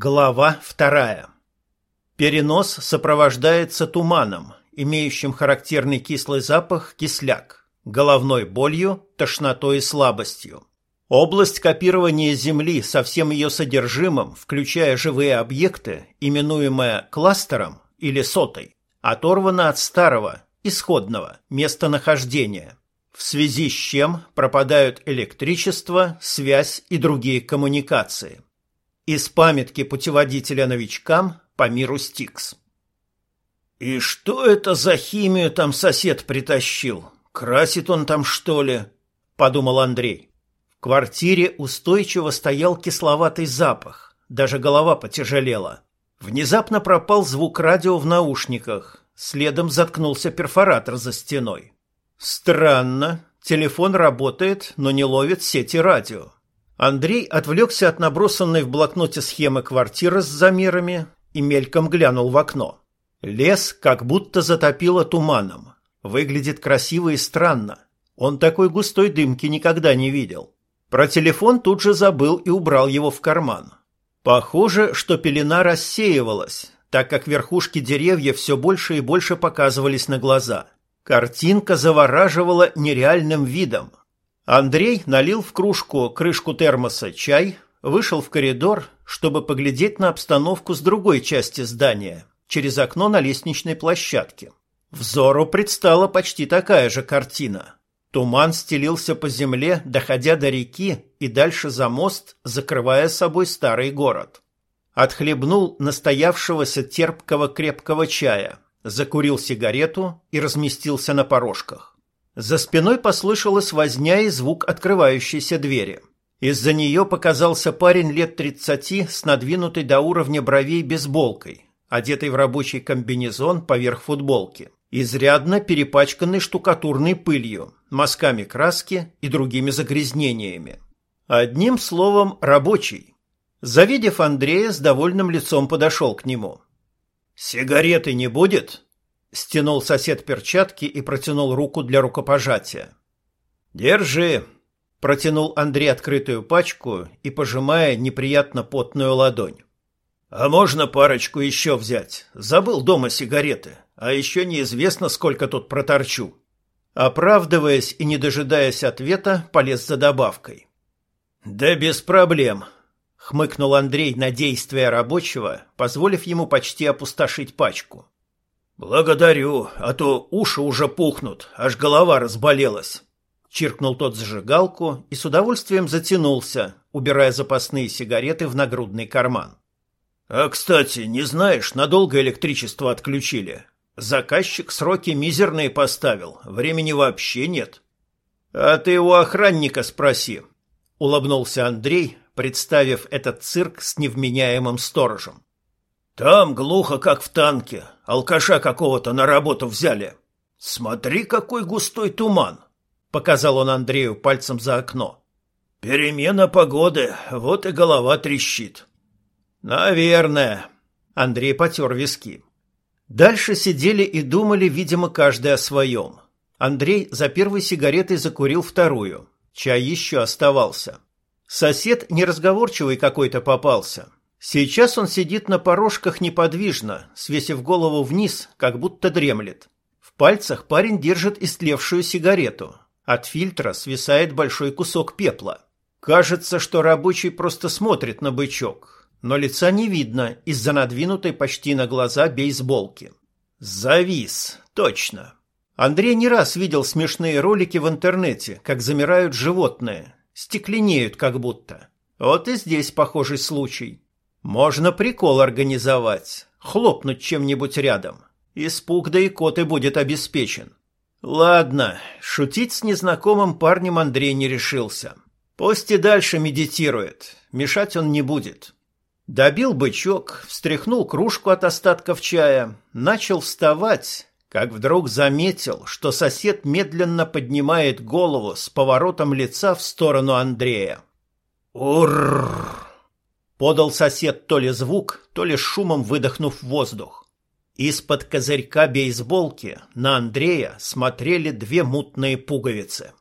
Глава вторая. Перенос сопровождается туманом, имеющим характерный кислый запах кисляк, головной болью, тошнотой и слабостью. Область копирования Земли со всем ее содержимым, включая живые объекты, именуемая кластером или сотой, оторвана от старого, исходного местонахождения, в связи с чем пропадают электричество, связь и другие коммуникации. Из памятки путеводителя новичкам по миру Стикс. «И что это за химию там сосед притащил? Красит он там, что ли?» – подумал Андрей. В квартире устойчиво стоял кисловатый запах, даже голова потяжелела. Внезапно пропал звук радио в наушниках, следом заткнулся перфоратор за стеной. Странно, телефон работает, но не ловит сети радио. Андрей отвлекся от набросанной в блокноте схемы квартиры с замерами и мельком глянул в окно. Лес как будто затопило туманом. Выглядит красиво и странно. Он такой густой дымки никогда не видел. Про телефон тут же забыл и убрал его в карман. Похоже, что пелена рассеивалась, так как верхушки деревьев все больше и больше показывались на глаза. Картинка завораживала нереальным видом. Андрей налил в кружку крышку термоса чай, вышел в коридор, чтобы поглядеть на обстановку с другой части здания, через окно на лестничной площадке. Взору предстала почти такая же картина. Туман стелился по земле, доходя до реки и дальше за мост, закрывая собой старый город. Отхлебнул настоявшегося терпкого крепкого чая, закурил сигарету и разместился на порожках. За спиной послышалась возня и звук открывающейся двери. Из-за нее показался парень лет тридцати с надвинутой до уровня бровей бейсболкой, одетый в рабочий комбинезон поверх футболки, изрядно перепачканный штукатурной пылью, мазками краски и другими загрязнениями. Одним словом, рабочий. Завидев Андрея, с довольным лицом подошел к нему. «Сигареты не будет?» Стянул сосед перчатки и протянул руку для рукопожатия. «Держи!» Протянул Андрей открытую пачку и пожимая неприятно потную ладонь. «А можно парочку еще взять? Забыл дома сигареты, а еще неизвестно, сколько тут проторчу». Оправдываясь и не дожидаясь ответа, полез за добавкой. «Да без проблем», — хмыкнул Андрей на действия рабочего, позволив ему почти опустошить пачку. «Благодарю, а то уши уже пухнут, аж голова разболелась». Чиркнул тот зажигалку и с удовольствием затянулся, убирая запасные сигареты в нагрудный карман. «А, кстати, не знаешь, надолго электричество отключили. Заказчик сроки мизерные поставил, времени вообще нет». «А ты у охранника спроси», — улыбнулся Андрей, представив этот цирк с невменяемым сторожем. Там глухо, как в танке. Алкаша какого-то на работу взяли. Смотри, какой густой туман, показал он Андрею пальцем за окно. Перемена погоды, вот и голова трещит. Наверное. Андрей потер виски. Дальше сидели и думали, видимо, каждый о своем. Андрей за первой сигаретой закурил вторую. Чай еще оставался. Сосед неразговорчивый какой-то попался. Сейчас он сидит на порожках неподвижно, свесив голову вниз, как будто дремлет. В пальцах парень держит истлевшую сигарету. От фильтра свисает большой кусок пепла. Кажется, что рабочий просто смотрит на бычок, но лица не видно из-за надвинутой почти на глаза бейсболки. Завис, точно. Андрей не раз видел смешные ролики в интернете, как замирают животные, стекленеют как будто. Вот и здесь похожий случай. Можно прикол организовать, хлопнуть чем-нибудь рядом. Испуг да и кот и будет обеспечен. Ладно, шутить с незнакомым парнем Андрей не решился. Пусть и дальше медитирует, мешать он не будет. Добил бычок, встряхнул кружку от остатков чая, начал вставать, как вдруг заметил, что сосед медленно поднимает голову с поворотом лица в сторону Андрея. «Урррр!» Подал сосед то ли звук, то ли шумом выдохнув воздух. Из-под козырька бейсболки на Андрея смотрели две мутные пуговицы.